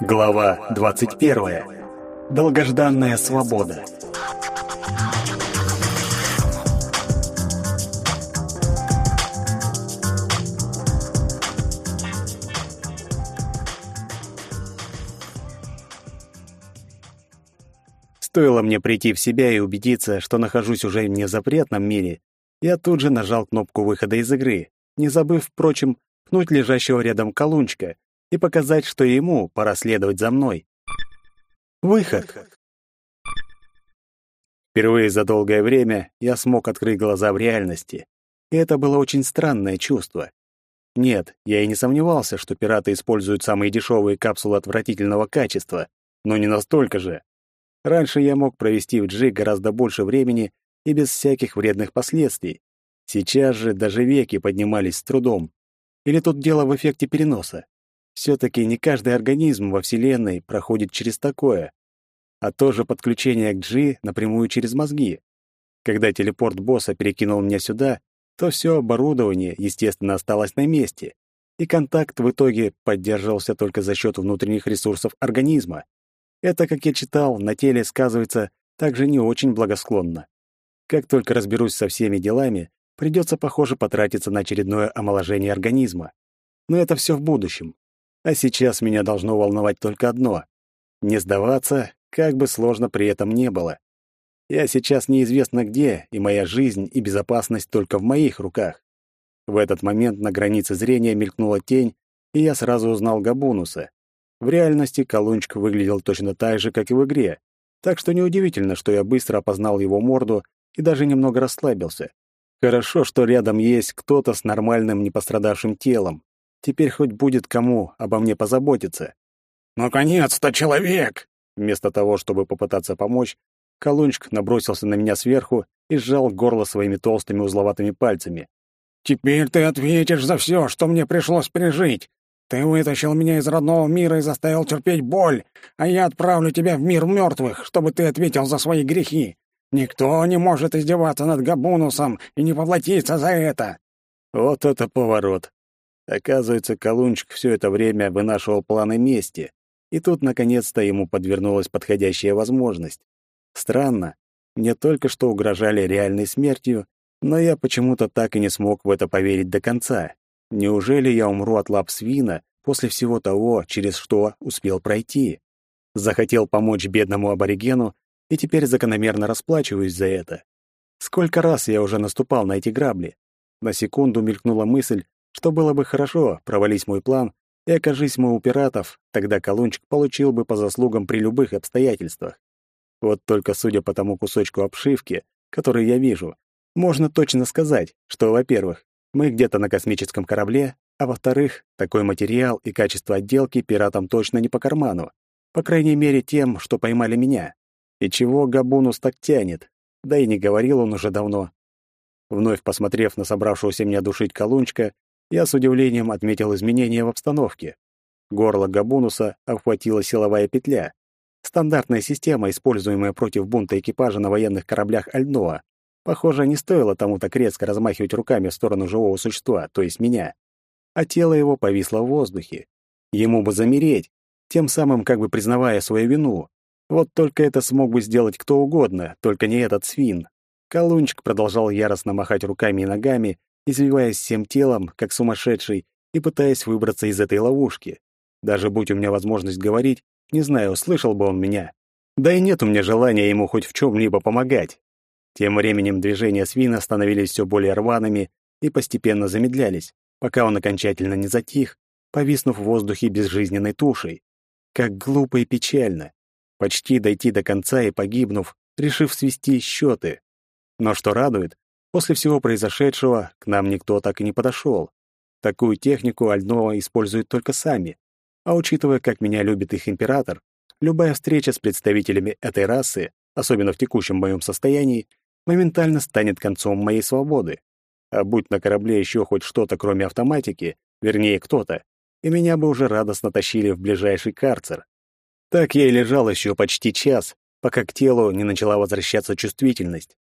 Глава 21. Долгожданная свобода. Стоило мне прийти в себя и убедиться, что нахожусь уже в запретном мире, я тут же нажал кнопку выхода из игры, не забыв, впрочем, пнуть лежащего рядом колунчика и показать, что ему пора следовать за мной. Выход. Впервые за долгое время я смог открыть глаза в реальности, и это было очень странное чувство. Нет, я и не сомневался, что пираты используют самые дешевые капсулы отвратительного качества, но не настолько же. Раньше я мог провести в Джи гораздо больше времени и без всяких вредных последствий. Сейчас же даже веки поднимались с трудом. Или тут дело в эффекте переноса? Все-таки не каждый организм во Вселенной проходит через такое. А то же подключение к Джи напрямую через мозги. Когда телепорт босса перекинул меня сюда, то все оборудование, естественно, осталось на месте, и контакт в итоге поддерживался только за счет внутренних ресурсов организма. Это, как я читал, на теле сказывается также не очень благосклонно. Как только разберусь со всеми делами, придется, похоже, потратиться на очередное омоложение организма. Но это все в будущем. А сейчас меня должно волновать только одно — не сдаваться, как бы сложно при этом не было. Я сейчас неизвестно где, и моя жизнь и безопасность только в моих руках. В этот момент на границе зрения мелькнула тень, и я сразу узнал Габунуса. В реальности колунчик выглядел точно так же, как и в игре, так что неудивительно, что я быстро опознал его морду и даже немного расслабился. Хорошо, что рядом есть кто-то с нормальным непострадавшим телом. Теперь хоть будет кому обо мне позаботиться. «Наконец-то человек!» Вместо того, чтобы попытаться помочь, колунчик набросился на меня сверху и сжал горло своими толстыми узловатыми пальцами. «Теперь ты ответишь за все, что мне пришлось пережить. Ты вытащил меня из родного мира и заставил терпеть боль, а я отправлю тебя в мир мертвых, чтобы ты ответил за свои грехи. Никто не может издеваться над Габунусом и не поплатиться за это. Вот это поворот. Оказывается, Колунчик все это время вынашивал планы мести, и тут наконец-то ему подвернулась подходящая возможность. Странно, мне только что угрожали реальной смертью, но я почему-то так и не смог в это поверить до конца. Неужели я умру от лап свина после всего того, через что успел пройти? Захотел помочь бедному аборигену и теперь закономерно расплачиваюсь за это. Сколько раз я уже наступал на эти грабли? На секунду мелькнула мысль, что было бы хорошо, провались мой план, и окажись мы у пиратов, тогда Колунчик получил бы по заслугам при любых обстоятельствах. Вот только судя по тому кусочку обшивки, который я вижу, можно точно сказать, что, во-первых, мы где-то на космическом корабле, а во-вторых, такой материал и качество отделки пиратам точно не по карману. По крайней мере, тем, что поймали меня. И чего Габунус так тянет? Да и не говорил он уже давно. Вновь посмотрев на собравшегося меня душить колунчика, я с удивлением отметил изменения в обстановке. Горло Габунуса обхватила силовая петля. Стандартная система, используемая против бунта экипажа на военных кораблях Альноа. Похоже, не стоило тому так резко размахивать руками в сторону живого существа, то есть меня. А тело его повисло в воздухе. Ему бы замереть, тем самым как бы признавая свою вину. Вот только это смог бы сделать кто угодно, только не этот свин. Колунчик продолжал яростно махать руками и ногами, извиваясь всем телом, как сумасшедший, и пытаясь выбраться из этой ловушки. Даже будь у меня возможность говорить, не знаю, слышал бы он меня. Да и нет у меня желания ему хоть в чем-либо помогать. Тем временем движения свина становились все более рваными и постепенно замедлялись, пока он окончательно не затих, повиснув в воздухе безжизненной тушей. Как глупо и печально. Почти дойти до конца и погибнув, решив свести счеты. Но что радует, после всего произошедшего к нам никто так и не подошел. Такую технику Альнова используют только сами. А учитывая, как меня любит их император, любая встреча с представителями этой расы, особенно в текущем моем состоянии, моментально станет концом моей свободы. А будь на корабле еще хоть что-то, кроме автоматики, вернее, кто-то, и меня бы уже радостно тащили в ближайший карцер. Так я и лежал еще почти час, пока к телу не начала возвращаться чувствительность.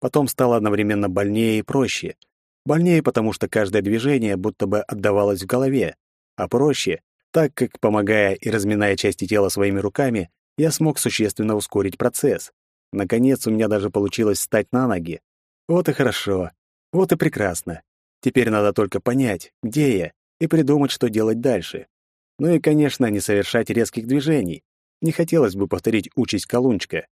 Потом стало одновременно больнее и проще. Больнее, потому что каждое движение будто бы отдавалось в голове, а проще, так как, помогая и разминая части тела своими руками, я смог существенно ускорить процесс. Наконец, у меня даже получилось встать на ноги. Вот и хорошо. Вот и прекрасно. Теперь надо только понять, где я, и придумать, что делать дальше. Ну и, конечно, не совершать резких движений. Не хотелось бы повторить участь Колунчика.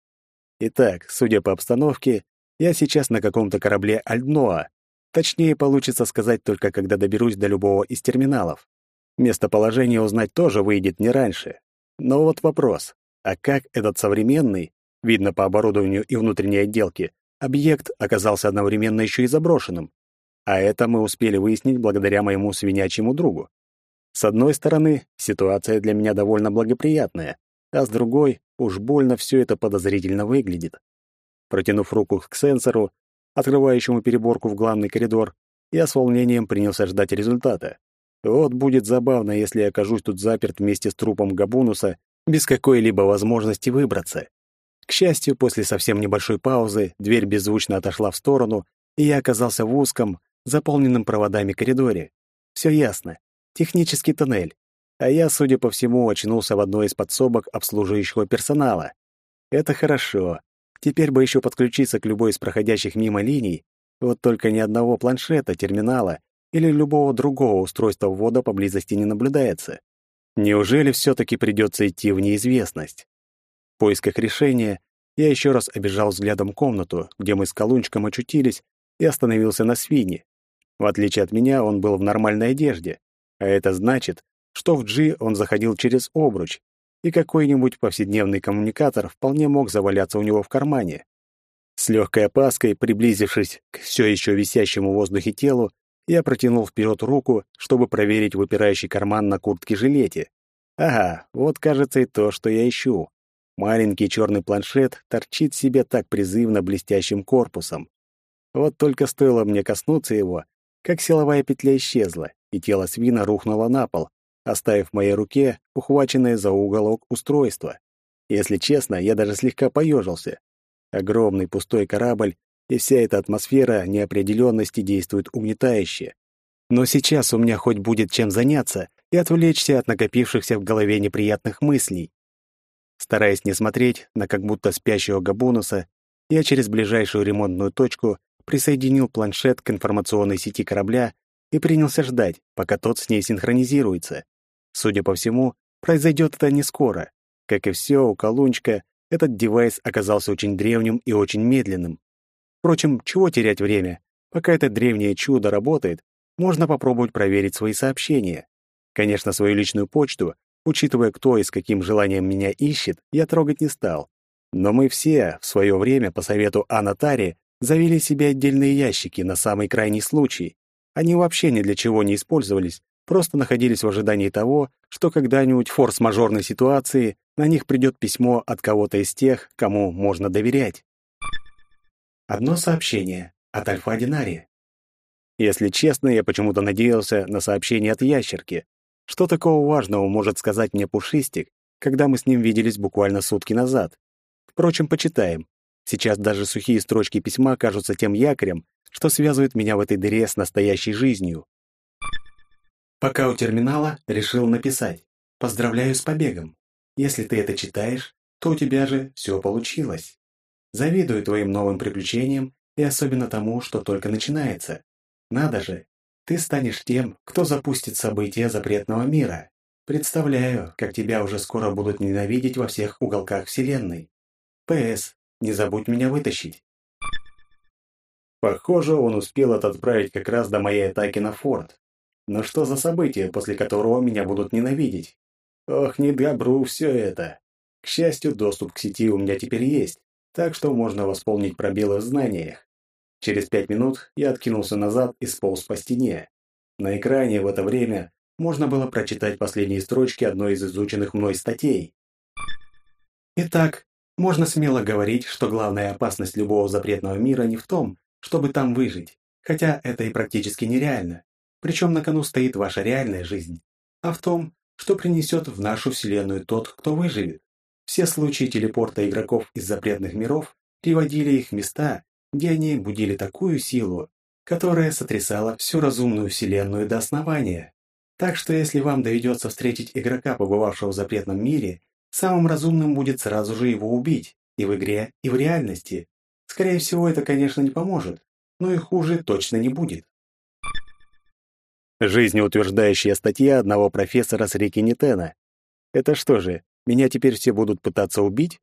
Итак, судя по обстановке, я сейчас на каком-то корабле Альдноа. Точнее, получится сказать только, когда доберусь до любого из терминалов. Местоположение узнать тоже выйдет не раньше. Но вот вопрос, а как этот современный, видно по оборудованию и внутренней отделке, объект оказался одновременно еще и заброшенным? А это мы успели выяснить благодаря моему свинячьему другу. С одной стороны, ситуация для меня довольно благоприятная, а с другой, уж больно все это подозрительно выглядит. Протянув руку к сенсору, открывающему переборку в главный коридор, я с волнением принялся ждать результата. Вот будет забавно, если я окажусь тут заперт вместе с трупом Габунуса без какой-либо возможности выбраться. К счастью, после совсем небольшой паузы дверь беззвучно отошла в сторону, и я оказался в узком, заполненном проводами коридоре. Все ясно. Технический тоннель. А я, судя по всему, очнулся в одной из подсобок обслуживающего персонала. Это хорошо. Теперь бы еще подключиться к любой из проходящих мимо линий, вот только ни одного планшета, терминала или любого другого устройства ввода поблизости не наблюдается. Неужели все-таки придется идти в неизвестность? В поисках решения я еще раз обежал взглядом комнату, где мы с Колунчиком очутились, и остановился на свине. В отличие от меня, он был в нормальной одежде, а это значит, что в G он заходил через обруч, и какой-нибудь повседневный коммуникатор вполне мог заваляться у него в кармане. С легкой опаской, приблизившись к все еще висящему в воздухе телу, я протянул вперед руку, чтобы проверить выпирающий карман на куртке-жилете. Ага, вот, кажется, и то, что я ищу. Маленький черный планшет торчит себе так призывно блестящим корпусом. Вот только стоило мне коснуться его, как силовая петля исчезла, и тело свина рухнуло на пол, оставив в моей руке ухваченное за уголок устройство. Если честно, я даже слегка поежился. Огромный пустой корабль и вся эта атмосфера неопределенности действует угнетающе. Но сейчас у меня хоть будет чем заняться и отвлечься от накопившихся в голове неприятных мыслей. Стараясь не смотреть на как будто спящего Габунуса, я через ближайшую ремонтную точку присоединил планшет к информационной сети корабля и принялся ждать, пока тот с ней синхронизируется. Судя по всему, произойдет это не скоро. Как и все у Колунчика, этот девайс оказался очень древним и очень медленным. Впрочем, чего терять время? Пока это древнее чудо работает, можно попробовать проверить свои сообщения. Конечно, свою личную почту, учитывая, кто и с каким желанием меня ищет, я трогать не стал. Но мы все в свое время по совету Анатари завели себе отдельные ящики на самый крайний случай. Они вообще ни для чего не использовались, просто находились в ожидании того, что когда-нибудь форс-мажорной ситуации на них придет письмо от кого-то из тех, кому можно доверять. Одно сообщение от Альфа Динари. Если честно, я почему-то надеялся на сообщение от ящерки. Что такого важного может сказать мне Пушистик, когда мы с ним виделись буквально сутки назад? Впрочем, почитаем. Сейчас даже сухие строчки письма кажутся тем якорем, что связывает меня в этой дыре с настоящей жизнью. Пока у терминала решил написать. Поздравляю с побегом. Если ты это читаешь, то у тебя же все получилось. Завидую твоим новым приключениям и особенно тому, что только начинается. Надо же, ты станешь тем, кто запустит события запретного мира. Представляю, как тебя уже скоро будут ненавидеть во всех уголках Вселенной. П.С. Не забудь меня вытащить. Похоже, он успел это отправить как раз до моей атаки на форт. Но что за событие, после которого меня будут ненавидеть? Ох, не добру все это. К счастью, доступ к сети у меня теперь есть, так что можно восполнить пробелы в знаниях. Через пять минут я откинулся назад и сполз по стене. На экране в это время можно было прочитать последние строчки одной из изученных мной статей. Итак, можно смело говорить, что главная опасность любого запретного мира не в том, чтобы там выжить, хотя это и практически нереально. Причем на кону стоит ваша реальная жизнь, а в том, что принесет в нашу Вселенную тот, кто выживет. Все случаи телепорта игроков из запретных миров приводили их в места, где они будили такую силу, которая сотрясала всю разумную Вселенную до основания. Так что если вам доведется встретить игрока, побывавшего в запретном мире, самым разумным будет сразу же его убить, и в игре, и в реальности. Скорее всего, это, конечно, не поможет, но и хуже точно не будет. Жизнеутверждающая статья одного профессора с реки Нитена. Это что же, меня теперь все будут пытаться убить?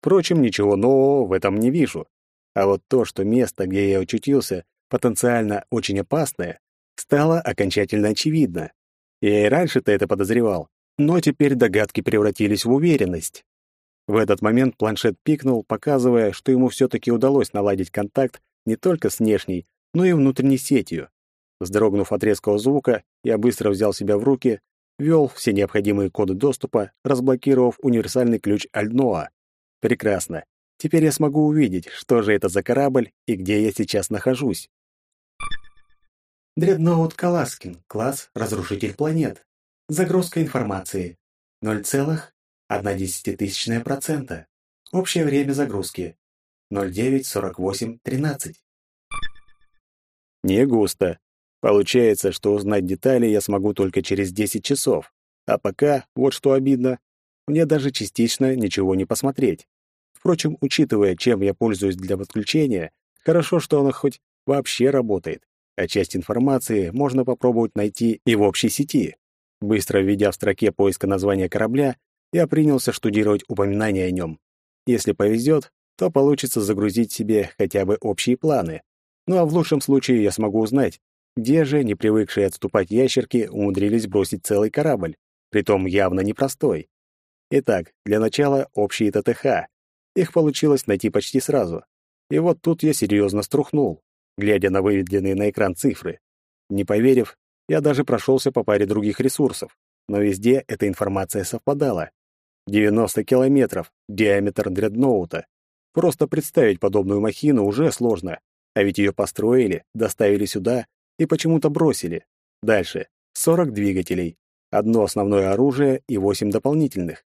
Впрочем, ничего нового в этом не вижу. А вот то, что место, где я очутился, потенциально очень опасное, стало окончательно очевидно. Я и раньше-то это подозревал, но теперь догадки превратились в уверенность. В этот момент планшет пикнул, показывая, что ему все-таки удалось наладить контакт не только с внешней, но и внутренней сетью. Вздрогнув от резкого звука, я быстро взял себя в руки, ввел все необходимые коды доступа, разблокировав универсальный ключ Альдноа. Прекрасно. Теперь я смогу увидеть, что же это за корабль и где я сейчас нахожусь. Дредноут Каласкин, класс «Разрушитель планет». Загрузка информации. 0,1%. Общее время загрузки. 094813. Не густо. Получается, что узнать детали я смогу только через 10 часов. А пока, вот что обидно, мне даже частично ничего не посмотреть. Впрочем, учитывая, чем я пользуюсь для подключения, хорошо, что оно хоть вообще работает, а часть информации можно попробовать найти и в общей сети. Быстро введя в строке поиска названия корабля, я принялся штудировать упоминания о нем. Если повезет, то получится загрузить себе хотя бы общие планы. Ну а в лучшем случае я смогу узнать, где же не привыкшие отступать ящерки умудрились бросить целый корабль, притом явно непростой. Итак, для начала общие ТТХ. Их получилось найти почти сразу. И вот тут я серьезно струхнул, глядя на выведенные на экран цифры. Не поверив, я даже прошелся по паре других ресурсов, но везде эта информация совпадала. 90 километров, диаметр дредноута. Просто представить подобную махину уже сложно, а ведь ее построили, доставили сюда и почему-то бросили. Дальше. 40 двигателей, одно основное оружие и 8 дополнительных.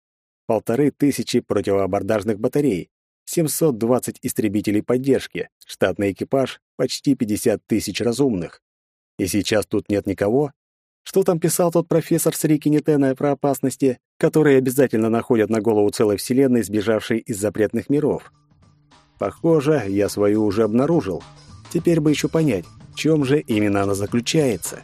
Полторы тысячи противоабордажных батарей, 720 истребителей поддержки, штатный экипаж, почти 50 тысяч разумных. И сейчас тут нет никого? Что там писал тот профессор с Рики Нетена про опасности, которые обязательно находят на голову целой вселенной, сбежавшей из запретных миров? Похоже, я свою уже обнаружил. Теперь бы еще понять, чем же именно она заключается.